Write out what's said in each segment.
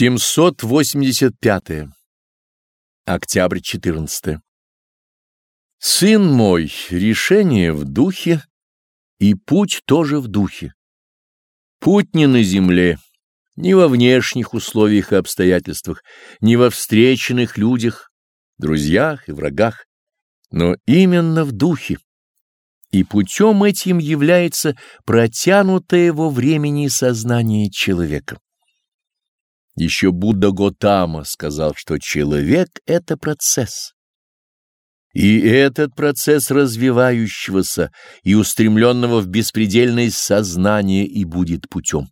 785. Октябрь 14. Сын мой, решение в духе, и путь тоже в духе. Путь не на земле, не во внешних условиях и обстоятельствах, не во встреченных людях, друзьях и врагах, но именно в духе. И путем этим является протянутое во времени сознание человека. Еще Будда Готама сказал, что человек — это процесс. И этот процесс развивающегося и устремленного в беспредельное сознание и будет путем.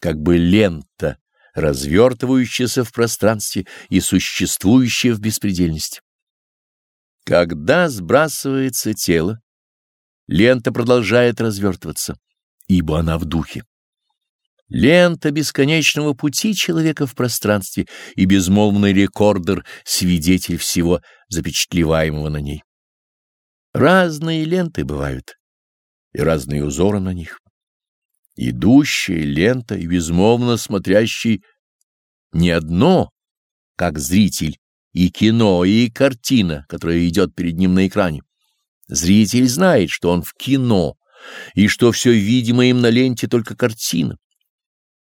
Как бы лента, развертывающаяся в пространстве и существующая в беспредельности. Когда сбрасывается тело, лента продолжает развертываться, ибо она в духе. Лента бесконечного пути человека в пространстве и безмолвный рекордер — свидетель всего запечатлеваемого на ней. Разные ленты бывают, и разные узоры на них. Идущая лента и безмолвно смотрящий не одно, как зритель, и кино, и картина, которая идет перед ним на экране. Зритель знает, что он в кино, и что все видимое им на ленте только картина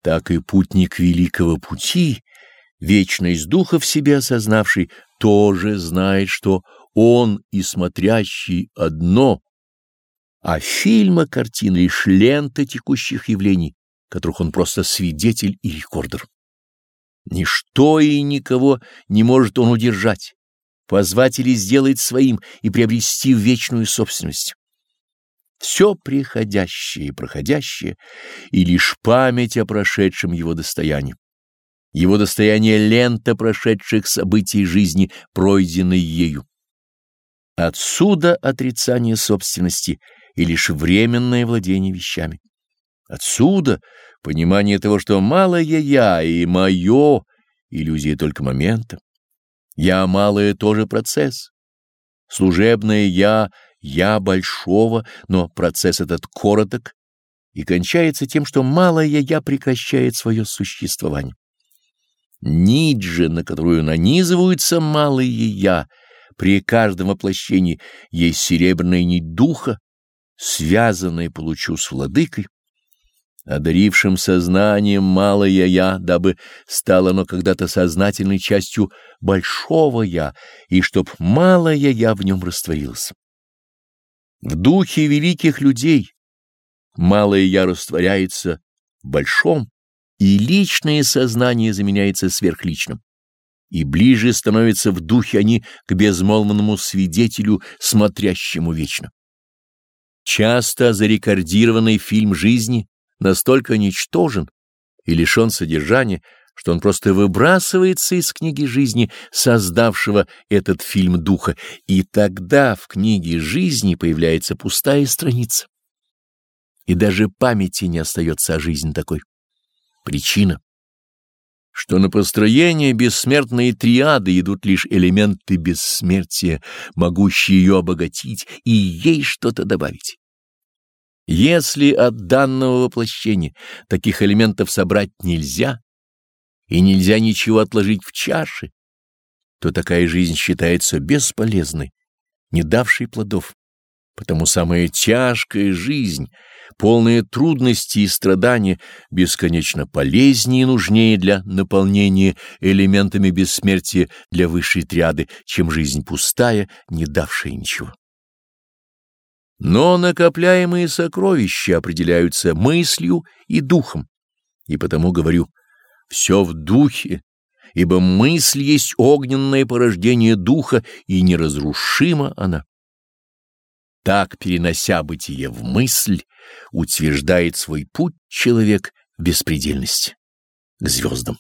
так и путник великого пути, вечность духа в себе осознавший, тоже знает, что он и смотрящий одно, а фильма картины лишь лента текущих явлений, которых он просто свидетель и рекордер. Ничто и никого не может он удержать, позвать или сделать своим и приобрести вечную собственность. Все приходящее и проходящее, и лишь память о прошедшем его достоянии. Его достояние — лента прошедших событий жизни, пройденной ею. Отсюда отрицание собственности и лишь временное владение вещами. Отсюда понимание того, что малое «я» и «моё» — иллюзия только момента. «Я» малое — тоже процесс. Служебное «я» «я» большого, но процесс этот короток и кончается тем, что малое «я» прекращает свое существование. Нить же, на которую нанизываются малые «я», при каждом воплощении есть серебряная нить духа, связанная, получу, с владыкой, одарившим сознанием малое «я», дабы стало оно когда-то сознательной частью большого «я», и чтоб малое «я» в нем растворилось. В духе великих людей малое «я» растворяется в большом, и личное сознание заменяется сверхличным. И ближе становятся в духе они к безмолвному свидетелю, смотрящему вечно. Часто зарекордированный фильм жизни настолько ничтожен и лишен содержания, что он просто выбрасывается из книги жизни, создавшего этот фильм духа, и тогда в книге жизни появляется пустая страница. И даже памяти не остается о жизни такой. Причина, что на построение бессмертной триады идут лишь элементы бессмертия, могущие ее обогатить и ей что-то добавить. Если от данного воплощения таких элементов собрать нельзя, и нельзя ничего отложить в чаше, то такая жизнь считается бесполезной, не давшей плодов. Потому самая тяжкая жизнь, полная трудностей и страданий, бесконечно полезнее и нужнее для наполнения элементами бессмертия для высшей триады, чем жизнь пустая, не давшая ничего. Но накопляемые сокровища определяются мыслью и духом, и потому говорю, все в духе, ибо мысль есть огненное порождение духа, и неразрушима она. Так, перенося бытие в мысль, утверждает свой путь человек в беспредельности к звездам.